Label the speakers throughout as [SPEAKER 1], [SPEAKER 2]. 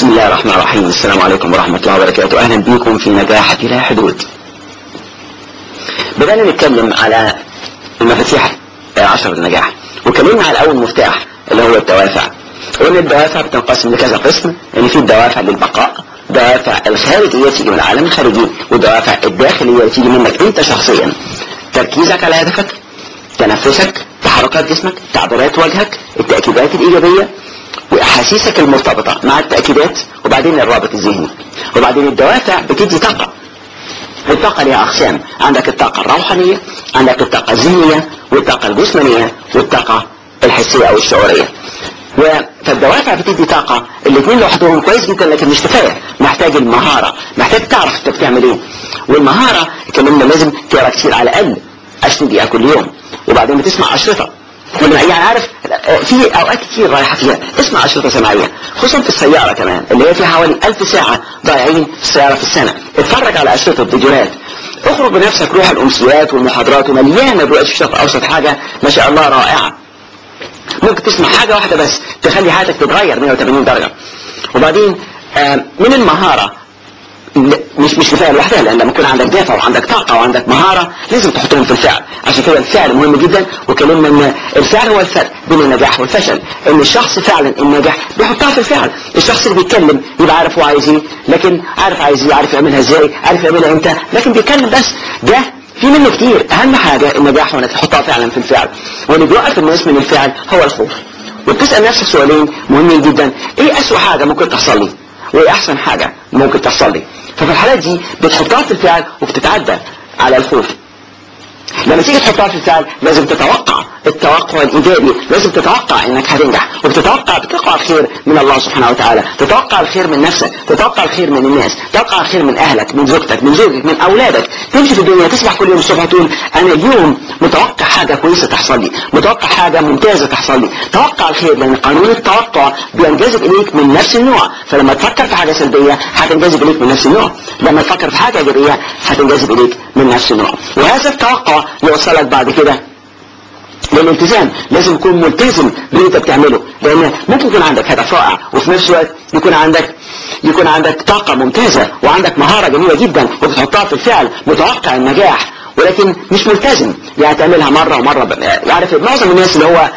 [SPEAKER 1] بسم الله الرحمن الرحيم. السلام عليكم ورحمة الله وبركاته. أهلا بكم في نجاح بلا حدود. بدأنا نتكلم على المفاتيح عشر النجاح وكلمنا على أول مفتاح اللي هو الدوافع. قلنا الدوافع بتنقسم لكذا قسم يعني في الدوافع للبقاء دوافع الخارجية تيجي من العالم الخارجي والدوافع الداخلية تيجي منك أنت شخصيا. تركيزك على هدفك تنفسك تحركات جسمك تعبيرات وجهك التأكيدات الإيجابية. وأحاسيسك المرتبطة مع التأكيدات وبعدين الرابط الذهني. وبعدين الدوافع بتدي طاقة. الطاقة ليها أقسام. عندك الطاقة الروحانية عندك الطاقة الذهنية والطاقة الجسمانية والطاقة الحسية أو الشعورية. فالدوافع بتدي طاقة. الاثنين لوحدهم كويس جدا لكن مش كفاية. محتاج المهارة. محتاج تعرف انت بتعمل إيه. والمهارة كمان لازم تقرا كتير على الأقل 20 دقيقة كل يوم. وبعدين بتسمع أشرطة. كل يعني عارف في أوقات كتير رايحة فيها. اسمع اشرطه سمعيه خصوصا في السيارة كمان اللي هي فيها حوالي 1000 ساعة ضايعين في السيارة في السنة. اتفرج على اشرطه فيديوهات اخرج بنفسك روح الأمسيات والمحاضرات ومليانه دلوقتي في الشرق الاوسط حاجة ما شاء الله رائعة. ممكن تسمع حاجة واحدة بس تخلي حياتك تتغير 180 درجة. وبعدين من المهارة مش مش كفايه لوحدها لأن لما يكون عندك دافع وعندك طاقة وعندك مهارة لازم تحطهم في الفعل. عشان كده الفعل مهم جدا وكلمنا إن الفعل هو الفرق بين النجاح والفشل. إن الشخص فعلا الناجح بيحطها في الفعل. الشخص اللي بيتكلم يبقى عارف هو عايز إيه لكن عارف عايز إيه عارف يعملها إزاي عارف يعملها إمتى لكن بيتكلم بس. ده في منه كتير. أهم حاجة النجاح وانك تحطها فعلا في الفعل. واللي بيوقف الناس من الفعل هو الخوف. وبتسأل نفسك سؤالين مهمين جدا. إيه اسوء حاجة ممكن تحصل لي؟ وايه أحسن حاجة ممكن تحصل لي. ففي الحالات دي بتحطها في الفعل وبتتعدى على الخوف. لما تيجي تحطها في الفعل لازم تتوقع التوقع الإيجابي. لازم تتوقع إنك هتنجح. وبتتوقع بتتوقع الخير من الله سبحانه وتعالى. تتوقع الخير من نفسك. تتوقع الخير من الناس. تتوقع الخير من أهلك من زوجتك من زوجك من أولادك. تمشي في الدنيا تصبح كل يوم الصبح تقول أنا اليوم متوقع حاجة كويسة تحصل لي. متوقع حاجة ممتازة تحصل لي. توقع الخير لأن قانون التوقع بينجذب إليك من نفس النوع. فلما تفكر في حاجة سلبية هتنجذب إليك من نفس النوع. لما تفكر في حاجة إيجابية هتنجذب إليك من نفس النوع. وهذا التوقع يوصلك بعد كده للالتزام لازم تكون ملتزم باللي انت بتعمله. لأن ممكن يكون عندك هدف رائع وفي نفس الوقت يكون عندك يكون عندك طاقة ممتازة وعندك مهارة جميلة جدا وبتحطها في الفعل متوقع النجاح ولكن مش ملتزم. يعني تعملها مرة ومرة يعرف معظم الناس اللي هو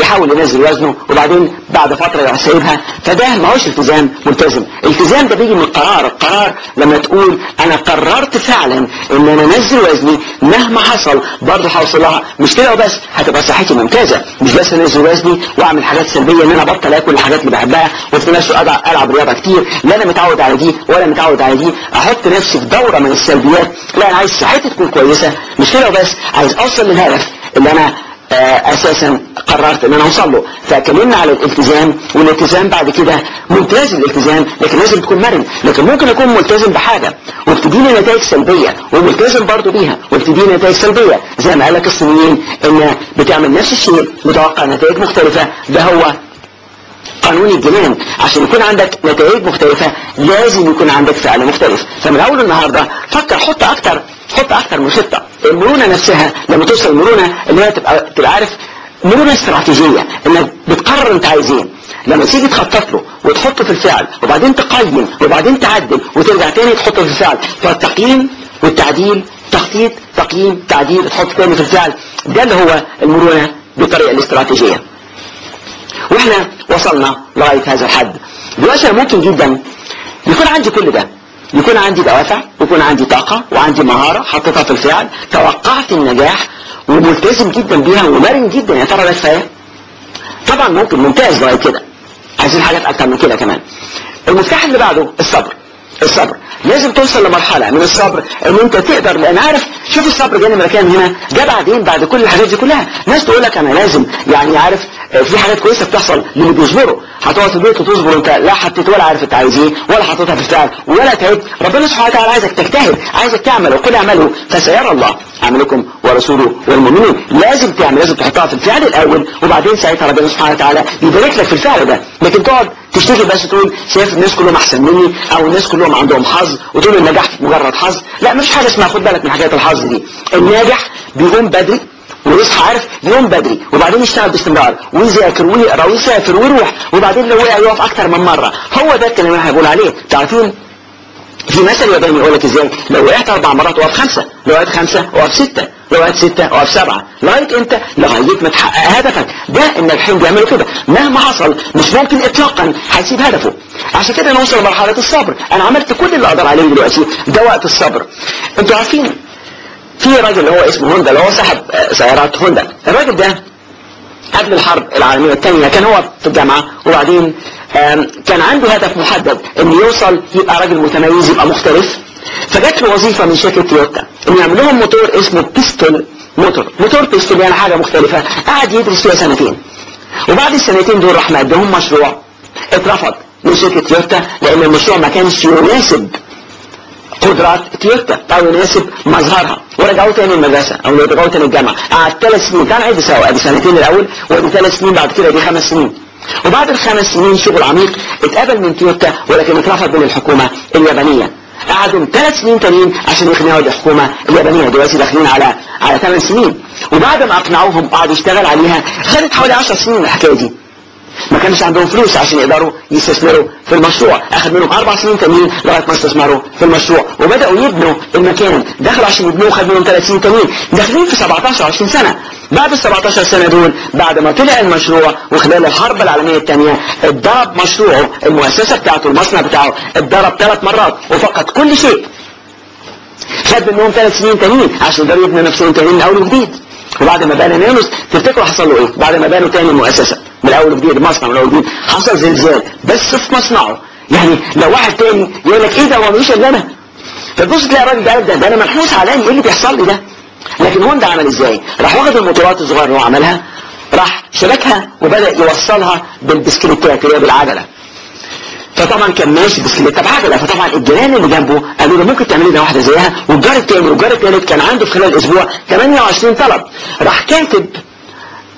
[SPEAKER 1] يحاول ينزل وزنه وبعدين بعد فترة يروح سايبها. فده ما هوش التزام ملتزم. الالتزام ده بيجي من القرار. القرار لما تقول أنا قررت فعلا إن أنا أنزل وزني مهما حصل برضه هوصل لها. مش كده وبس. هتبقى صحتي ممتازة. مش بس أنزل وزني وأعمل حاجات سلبية إن أنا أبطل آكل الحاجات اللي بحبها وفي نفس الوقت ألعب رياضة كتير. لا أنا متعود على دي ولا متعود على دي. أحط نفسي في دورة من السلبيات. لا أنا عايز صحتي تكون كويسة. مش كده وبس. عايز أوصل للهدف اللي أنا أساسا قررت إن أنا أوصل له. فكلمنا على الالتزام والالتزام بعد كده ممتاز الالتزام لكن لازم تكون مرن. لكن ممكن أكون ملتزم بحاجة وبتديني نتائج سلبية وملتزم برضه بيها وبتديني نتائج سلبية. زي ما قال لك الصينيين إن بتعمل نفس الشيء متوقع نتائج مختلفة. ده هو قانون الجنان. عشان يكون عندك نتائج مختلفة لازم يكون عندك فعل مختلف. فمن أول النهاردة فكر حط أكتر حط أكتر من خطة. المرونة نفسها لما توصل المرونة اللي هي تبقى تبقى عارف مرونة استراتيجية إنك بتقرر أنت عايز إيه. لما تيجي تخطط له وتحطه في الفعل وبعدين تقيم وبعدين تعدل وترجع تاني تحطه في الفعل. فالتقييم والتعديل تخطيط تقييم تعديل تحط تاني في الفعل. ده اللي هو المرونة بالطريقة الاستراتيجية. وإحنا وصلنا لغاية هذا الحد. دلوقتي ممكن جدا يكون عندي كل ده. يكون عندي دوافع ويكون عندي طاقة وعندي مهارة حطيتها في الفعل توقعت النجاح وملتزم جدا بيها ومرن جدا. يا ترى ده كفاية؟ طبعا ممكن ممتاز لغاية كده. عايزين حاجات أكتر من كده كمان. المفتاح اللي بعده الصبر. الصبر. لازم توصل لمرحلة من الصبر إن أنت تقدر لأن عارف شوف الصبر جاني مكان هنا جه بعدين بعد كل الحاجات دي كلها. ناس تقول لك أنا لازم يعني عارف في حاجات كويسة بتحصل للي بيصبروا. هتقعد في البيت وتصبر انت لا حطيت ولا عارف انت عايز إيه ولا حطيتها في الفعل ولا تعبت. ربنا سبحانه وتعالى عايزك تجتهد عايزك تعمل وقل اعملوا فسيرى الله عملكم ورسوله والمؤمنين. لازم تعمل لازم تحطها في الفعل الأول وبعدين ساعتها ربنا سبحانه وتعالى يبارك لك في الفعل ده. لكن تقعد تشتغل بس تقول شايف الناس كلهم أحسن مني أو الناس كلهم عندهم حظ وتقول النجاح مجرد حظ. لا مش حاجة اسمها خد بالك من حكايه الحظ دي. الناجح بيقوم بدري ويصحى عارف يوم بدري وبعدين يشتغل باستمرار ويذاكر ويقرا ويسافر ويروح وبعدين لو وقع يقف أكتر من مرة. هو ده الكلام اللي إحنا بنقول عليه. تعرفين في مثل ياباني يقول لك إزاي؟ لو وقعت أربع مرات وقف خمسة لو وقعت خمسة وقف ستة لو وقعت ستة وقف سبعة. لغاية إمتى؟ لغاية ما تحقق هدفك. ده الناجحين بيعملوا كده. مهما حصل مش ممكن اطلاقا هيسيب هدفه. عشان كده نوصل لمرحلة الصبر. أنا عملت كل اللي أقدر عليه دلوقتي. ده وقت الصبر. أنتوا عارفين في راجل اللي هو اسمه هوندا اللي هو صاحب سيارات هوندا. الراجل ده قبل الحرب العالمية الثانية كان هو في الجامعة وبعدين كان عنده هدف محدد انه يوصل يبقى راجل متميز يبقى مختلف فجات له وظيفة من شركة تويوتا انه يعمل لهم موتور اسمه piston motor. موتور بيستول يعني حاجة مختلفة. قعد يدرس فيها سنتين. وبعد السنتين دول راح مقدمهم مشروع. اترفض من شركة تويوتا لأن المشروع ما كانش يناسب قدرات أو يناسب مظهرها ورجعوه تاني المدرسة أو رجعوه تاني الجامعة. قعد ثلاث سنين كان عيد سوا ادي سنتين الأول وادي ثلاث سنين بعد كده دي خمس سنين. وبعد الخمس سنين شغل عميق اتقبل من تويوتا ولكن اترفض من الحكومة اليابانية. قعدوا ثلاث سنين تانيين عشان يقنعوا الحكومة اليابانية. دلوقتي داخلين على على ثمان سنين. وبعد ما أقنعوهم قعدوا يشتغل عليها. خدت حوالي 10 سنين الحكاية دي. ما كانش عندهم فلوس عشان يقدروا يستثمروا في المشروع. أخذ منهم أربع سنين تانيين لغاية ما استثمروا في المشروع. وبدأوا يبنوا المكان. دخلوا عشان يبنوه خد منهم ثلاث سنين تانيين داخلين في 17 20 سنة. بعد ال 17 سنة دول بعد ما طلع المشروع وخلال الحرب العالمية الثانية اتضرب مشروعه. المؤسسة بتاعته المصنع بتاعه اتضرب ثلاث مرات وفقد كل شيء. خد منهم ثلاث سنين تانيين عشان يقدروا يبنوا نفسهم تانيين من أول وجديد. وبعد ما بنى نانوس تفتكروا حصل له إيه؟ بعد ما بنوا تاني المؤسسة. من الأول وجديد المصنع من الأول وجديد. حصل زلزال بس في مصنعه. يعني لو واحد تاني يقول لك إيه ده؟ هو مش إلا أنا. فتبص تلاقي الراجل ده ده, أنا منحوس علاني إيه اللي بيحصل لي ده؟ لكن هوندا عمل إزاي؟ راح واخد الموتورات الصغيرة اللي هو عملها راح شبكها وبدأ يوصلها بالبسكليتات اللي هي بالعجلة. فطبعا كان ماشي بسكليتة. بعجله فطبعا الجيران اللي جنبه قالوا له ممكن تعملي لنا واحدة زيها؟ والجار الثاني والجار الثالث كان عنده في خلال أسبوع 28 طلب. راح كاتب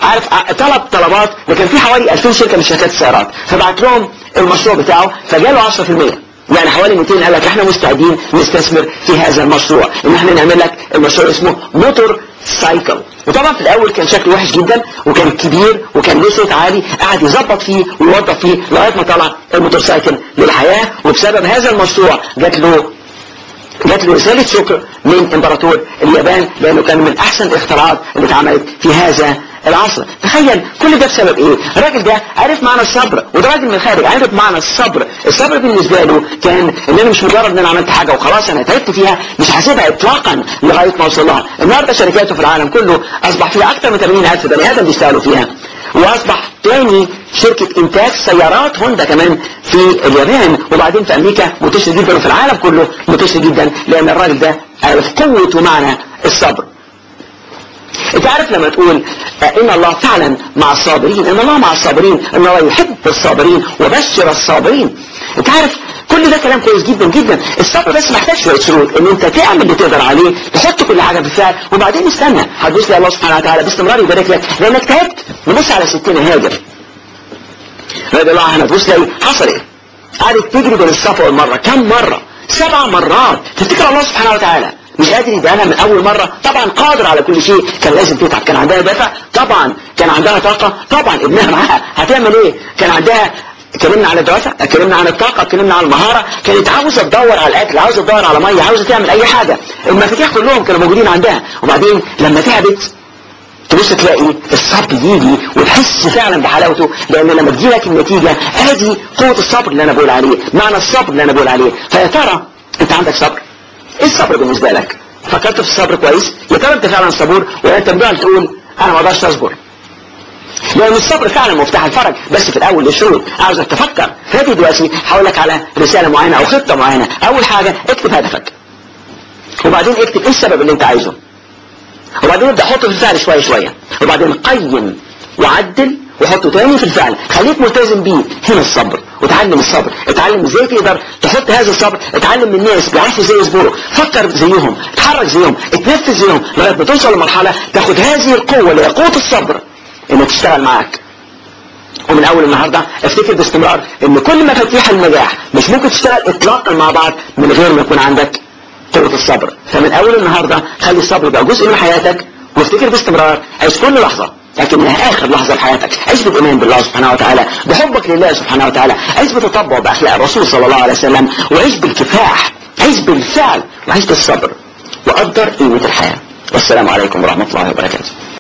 [SPEAKER 1] عارف طلب طلبات وكان في حوالي 2000 شركة من شركات السيارات. فبعت لهم المشروع بتاعه فجاله 10% يعني حوالي 200 قال لك إحنا مستعدين نستثمر في هذا المشروع. إن إحنا نعمل لك المشروع اسمه motorcycle. وطبعا في الأول كان شكله وحش جدا وكان كبير وكان له صوت عالي قعد يظبط فيه ويوظف فيه لغاية ما طلع ال motorcycle للحياة. وبسبب هذا المشروع جات له جات له رساله شكر من إمبراطور اليابان لأنه كان من أحسن الاختراعات اللي اتعملت في هذا العصر. تخيل كل ده بسبب إيه؟ الراجل ده عرف معنى الصبر وده راجل من الخارج عرف معنى الصبر. الصبر بالنسبة له كان إن أنا مش مجرد إن أنا عملت حاجة وخلاص أنا تعبت فيها مش هسيبها اطلاقا لغاية ما أوصل لها. النهارده شركاته في العالم كله أصبح فيها أكثر من 80000 بني آدم بيشتغلوا فيها. وأصبح تاني شركة إنتاج سيارات هوندا كمان في اليابان وبعدين في أمريكا. منتشر جدا وفي العالم كله منتشر جدا لأن الراجل ده عرف قوة ومعنى الصبر. انت عارف لما تقول إن الله فعلا مع الصابرين إن الله مع الصابرين إن الله يحب الصابرين وبشر الصابرين. انت عارف كل ده كلام كويس جدا جدا. الصبر بس محتاج شوية شروط إن أنت تعمل اللي تقدر عليه تحط كل حاجة بالفعل وبعدين استنى هتبص الله سبحانه وتعالى باستمرار يبارك لك. لانك تعبت نبص على ستنا هاجر. رضي الله عنها تبص تلاقي حصل إيه؟ قعدت تجري بين الصفا والمرة كم مرة؟ سبع مرات. تفتكر الله سبحانه وتعالى؟ مش قادر يبقى من أول مرة. طبعا قادر على كل شيء. كان لازم تتعب كان عندها دافع طبعا كان عندها طاقة. طبعا ابنها معاها. هتعمل إيه؟ كان عندها اتكلمنا عن الدوافع اتكلمنا عن الطاقة اتكلمنا عن المهارة. كانت عاوزة تدور على الأكل عاوزة تدور على مية عاوزة تعمل أي حاجة. المفاتيح كلهم كانوا موجودين عندها. وبعدين لما تعبت تبص تلاقي الصبر يجي وتحس فعلا بحلاوته. لأن لما تجيلك النتيجة ادي قوة الصبر اللي أنا بقول عليه معنى الصبر اللي أنا بقول عليه. فيا ترى أنت عندك صبر؟ إيه الصبر بالنسبة لك؟ فكرت في الصبر كويس؟ يا ترى أنت فعلا صبور ولا أنت بتقعد تقول أنا ما أقدرش أصبر؟ لأن الصبر فعلا مفتاح الفرج بس في الأول للشروط. عاوزك تفكر. فاتي دلوقتي هقول لك على رسالة معينة أو خطة معينة. أول حاجة اكتب هدفك. وبعدين اكتب إيه السبب اللي أنت عايزه. وبعدين ابدأ حطه في الفعل شوية شوية. وبعدين قيم وعدل وحطه تاني في الفعل. خليك ملتزم بيه. هنا الصبر. وتعلم الصبر. اتعلم إزاي تقدر تحط هذا الصبر. اتعلم من الناس. بيعرفوا إزاي يصبروا فكر زيهم. اتحرك زيهم. اتنفذ زيهم. لغاية ما توصل لمرحلة تاخد هذه القوة اللي هي قوة الصبر. إنها تشتغل معاك. ومن أول النهارده أفتكر باستمرار إن كل مفاتيح النجاح مش ممكن تشتغل اطلاقا مع بعض من غير ما يكون عندك قوة الصبر. فمن أول النهارده خلي الصبر يبقى جزء من حياتك. وافتكر باستمرار. عيش كل لحظة. لكنها آخر لحظة في حياتك عيش بالايمان بالله سبحانه وتعالى بحبك لله سبحانه وتعالى عيش بتطبع بأخلاق الرسول صلى الله عليه وسلم وعيش بالكفاح عيش بالفعل وعيش بالصبر وقدر قيمة الحياة. والسلام عليكم ورحمة الله وبركاته.